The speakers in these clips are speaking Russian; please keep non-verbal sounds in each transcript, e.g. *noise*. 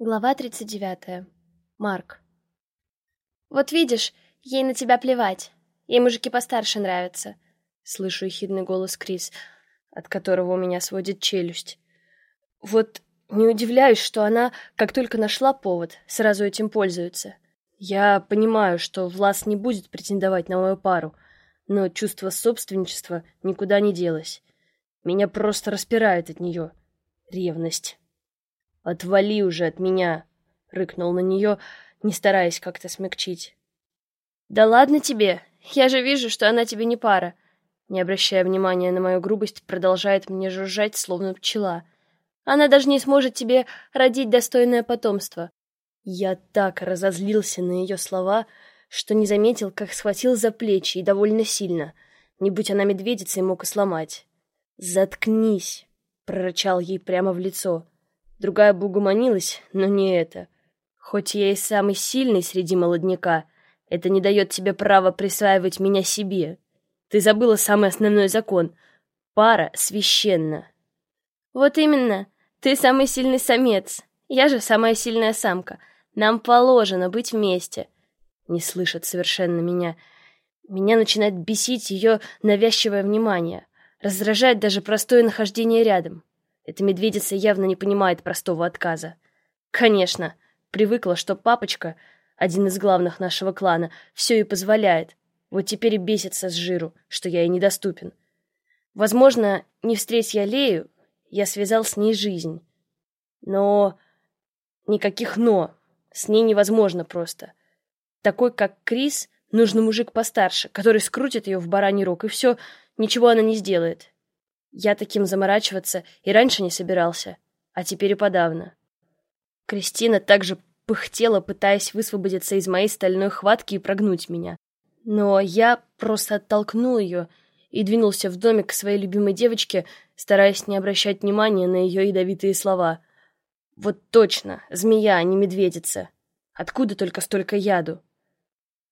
Глава 39. Марк. «Вот видишь, ей на тебя плевать. Ей мужики постарше нравятся», — слышу ехидный голос Крис, от которого у меня сводит челюсть. Вот не удивляюсь, что она, как только нашла повод, сразу этим пользуется. Я понимаю, что Влас не будет претендовать на мою пару, но чувство собственничества никуда не делось. Меня просто распирает от нее ревность. «Отвали уже от меня!» — рыкнул на нее, не стараясь как-то смягчить. «Да ладно тебе! Я же вижу, что она тебе не пара!» Не обращая внимания на мою грубость, продолжает мне жужжать, словно пчела. «Она даже не сможет тебе родить достойное потомство!» Я так разозлился на ее слова, что не заметил, как схватил за плечи и довольно сильно. Не будь она медведицей, мог и сломать. «Заткнись!» — прорычал ей прямо в лицо. Другая бы угомонилась, но не это. Хоть я и самый сильный среди молодняка, это не дает тебе права присваивать меня себе. Ты забыла самый основной закон. Пара священна. Вот именно. Ты самый сильный самец. Я же самая сильная самка. Нам положено быть вместе. Не слышат совершенно меня. Меня начинает бесить ее навязчивое внимание. Раздражает даже простое нахождение рядом. Эта медведица явно не понимает простого отказа. Конечно, привыкла, что папочка, один из главных нашего клана, все и позволяет. Вот теперь и бесится с жиру, что я ей недоступен. Возможно, не встреть я Лею, я связал с ней жизнь. Но... Никаких «но». С ней невозможно просто. Такой, как Крис, нужен мужик постарше, который скрутит ее в бараний рог, и все, ничего она не сделает. Я таким заморачиваться и раньше не собирался, а теперь и подавно. Кристина также пыхтела, пытаясь высвободиться из моей стальной хватки и прогнуть меня. Но я просто оттолкнул ее и двинулся в домик к своей любимой девочке, стараясь не обращать внимания на ее ядовитые слова. Вот точно, змея, а не медведица. Откуда только столько яду?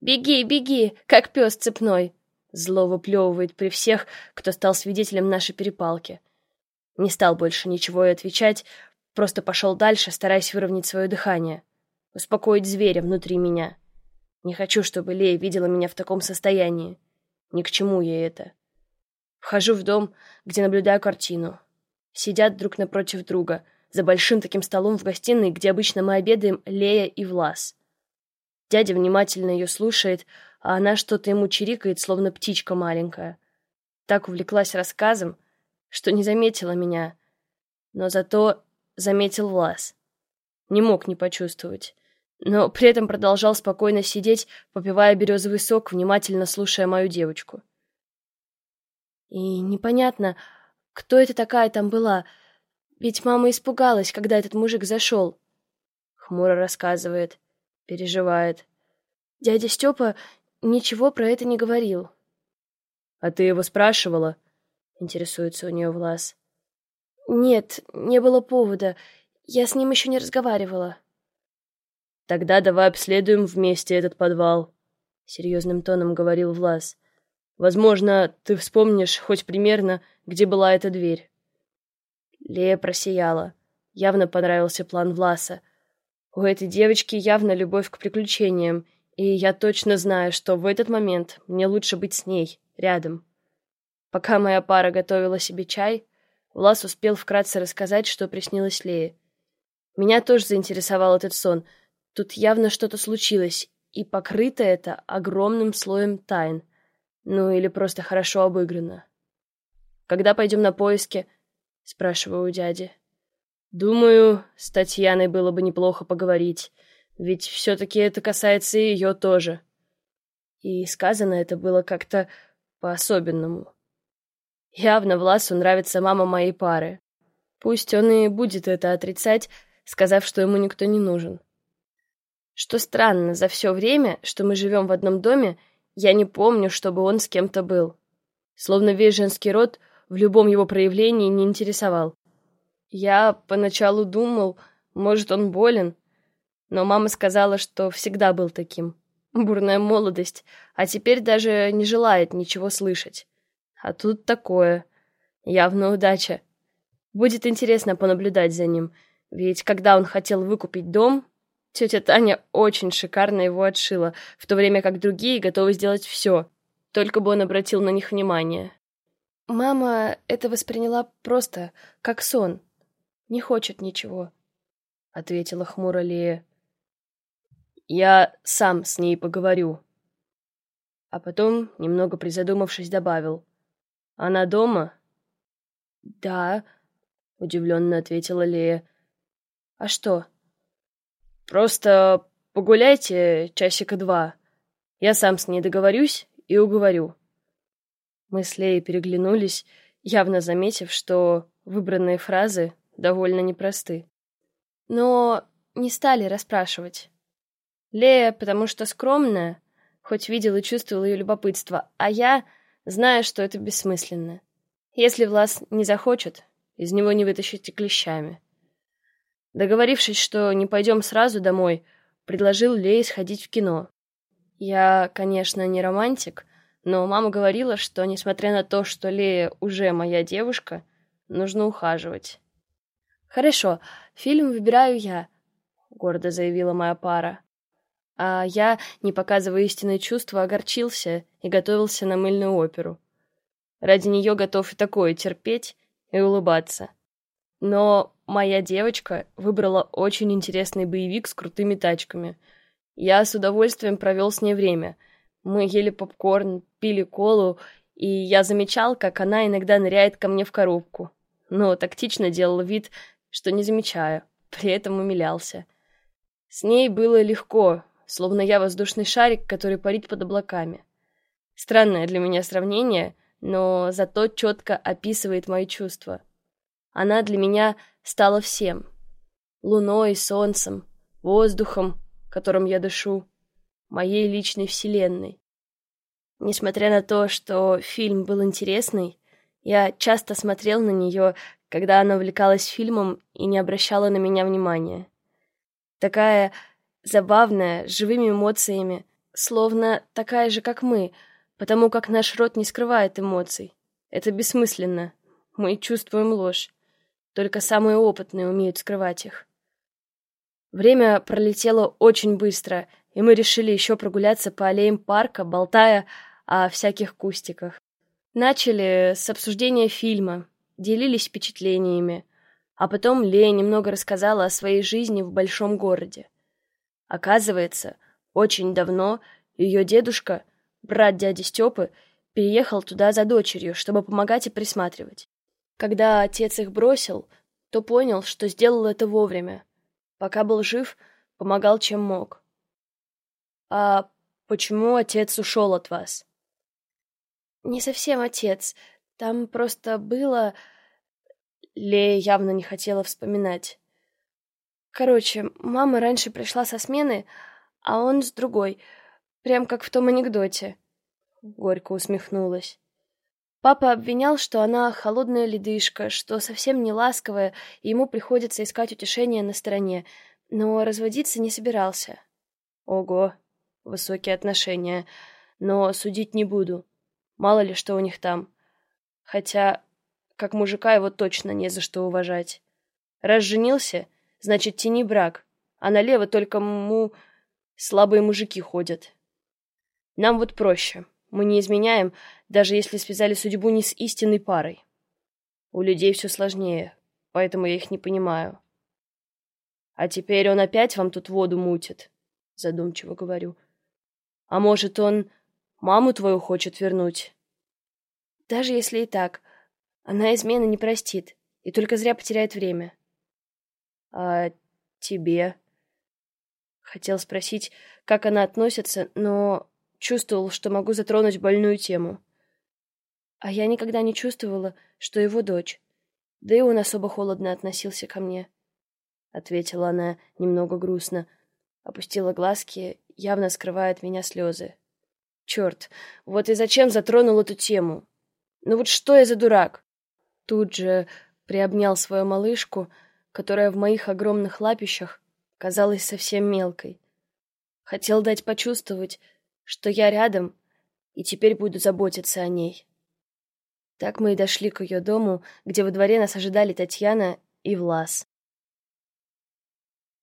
«Беги, беги, как пес цепной!» Зло выплевывает при всех, кто стал свидетелем нашей перепалки. Не стал больше ничего и отвечать, просто пошел дальше, стараясь выровнять свое дыхание. Успокоить зверя внутри меня. Не хочу, чтобы Лея видела меня в таком состоянии. Ни к чему ей это. Вхожу в дом, где наблюдаю картину. Сидят друг напротив друга, за большим таким столом в гостиной, где обычно мы обедаем, Лея и Влас. Дядя внимательно ее слушает, а она что-то ему чирикает, словно птичка маленькая. Так увлеклась рассказом, что не заметила меня, но зато заметил Влас. Не мог не почувствовать, но при этом продолжал спокойно сидеть, попивая березовый сок, внимательно слушая мою девочку. И непонятно, кто это такая там была, ведь мама испугалась, когда этот мужик зашел. Хмуро рассказывает, переживает. Дядя Степа ничего про это не говорил. «А ты его спрашивала?» — интересуется у нее Влас. «Нет, не было повода. Я с ним еще не разговаривала». «Тогда давай обследуем вместе этот подвал», — серьезным тоном говорил Влас. «Возможно, ты вспомнишь хоть примерно, где была эта дверь». Лея просияла. Явно понравился план Власа. У этой девочки явно любовь к приключениям, и я точно знаю, что в этот момент мне лучше быть с ней, рядом. Пока моя пара готовила себе чай, Влас успел вкратце рассказать, что приснилось Лее. Меня тоже заинтересовал этот сон. Тут явно что-то случилось, и покрыто это огромным слоем тайн. Ну, или просто хорошо обыграно. «Когда пойдем на поиски?» — спрашиваю у дяди. «Думаю, с Татьяной было бы неплохо поговорить. Ведь все-таки это касается и ее тоже. И сказано это было как-то по-особенному. Явно Власу нравится мама моей пары. Пусть он и будет это отрицать, сказав, что ему никто не нужен. Что странно, за все время, что мы живем в одном доме, я не помню, чтобы он с кем-то был. Словно весь женский род в любом его проявлении не интересовал. Я поначалу думал, может, он болен, но мама сказала, что всегда был таким. Бурная молодость, а теперь даже не желает ничего слышать. А тут такое. Явно удача. Будет интересно понаблюдать за ним. Ведь когда он хотел выкупить дом, тетя Таня очень шикарно его отшила, в то время как другие готовы сделать все, только бы он обратил на них внимание. Мама это восприняла просто как сон. Не хочет ничего, — ответила хмуро Лея. Я сам с ней поговорю. А потом, немного призадумавшись, добавил. Она дома? Да, — удивленно ответила Лея. А что? Просто погуляйте часика два. Я сам с ней договорюсь и уговорю. Мы с Леей переглянулись, явно заметив, что выбранные фразы довольно непросты. Но не стали расспрашивать. Лея, потому что скромная, хоть видел и чувствовал ее любопытство, а я, зная, что это бессмысленно. Если Влас не захочет, из него не вытащить и клещами. Договорившись, что не пойдем сразу домой, предложил Лее сходить в кино. Я, конечно, не романтик, но мама говорила, что, несмотря на то, что Лея уже моя девушка, нужно ухаживать. «Хорошо, фильм выбираю я», — гордо заявила моя пара. А я, не показывая истинные чувства, огорчился и готовился на мыльную оперу. Ради нее готов и такое терпеть и улыбаться. Но моя девочка выбрала очень интересный боевик с крутыми тачками. Я с удовольствием провел с ней время. Мы ели попкорн, пили колу, и я замечал, как она иногда ныряет ко мне в коробку. Но тактично делал вид, что не замечаю, *laughs* при этом умилялся. С ней было легко, словно я воздушный шарик, который парит под облаками. Странное для меня сравнение, но зато четко описывает мои чувства. Она для меня стала всем. Луной, солнцем, воздухом, которым я дышу, моей личной вселенной. Несмотря на то, что фильм был интересный, я часто смотрел на нее, когда она увлекалась фильмом и не обращала на меня внимания. Такая забавная, с живыми эмоциями, словно такая же, как мы, потому как наш род не скрывает эмоций. Это бессмысленно. Мы чувствуем ложь. Только самые опытные умеют скрывать их. Время пролетело очень быстро, и мы решили еще прогуляться по аллеям парка, болтая о всяких кустиках. Начали с обсуждения фильма, делились впечатлениями, а потом Лея немного рассказала о своей жизни в большом городе. Оказывается, очень давно ее дедушка, брат дяди Степы, переехал туда за дочерью, чтобы помогать и присматривать. Когда отец их бросил, то понял, что сделал это вовремя. Пока был жив, помогал чем мог. «А почему отец ушел от вас?» «Не совсем отец. Там просто было...» Лея явно не хотела вспоминать. Короче, мама раньше пришла со смены, а он с другой, прям как в том анекдоте. Горько усмехнулась. Папа обвинял, что она холодная ледышка, что совсем не ласковая, и ему приходится искать утешение на стороне, но разводиться не собирался. Ого, высокие отношения. Но судить не буду. Мало ли что у них там. Хотя, как мужика его точно не за что уважать. Раз женился, значит, тяни брак, а налево только му... слабые мужики ходят. Нам вот проще. Мы не изменяем, даже если связали судьбу не с истинной парой. У людей все сложнее, поэтому я их не понимаю. А теперь он опять вам тут воду мутит, задумчиво говорю. А может, он маму твою хочет вернуть? Даже если и так, она измены не простит и только зря потеряет время. А тебе? Хотел спросить, как она относится, но чувствовал, что могу затронуть больную тему. А я никогда не чувствовала, что его дочь. Да и он особо холодно относился ко мне. Ответила она немного грустно. Опустила глазки, явно скрывая от меня слезы. Черт, вот и зачем затронул эту тему? Ну вот что я за дурак? Тут же приобнял свою малышку, которая в моих огромных лапищах казалась совсем мелкой. Хотел дать почувствовать, что я рядом и теперь буду заботиться о ней. Так мы и дошли к ее дому, где во дворе нас ожидали Татьяна и Влас.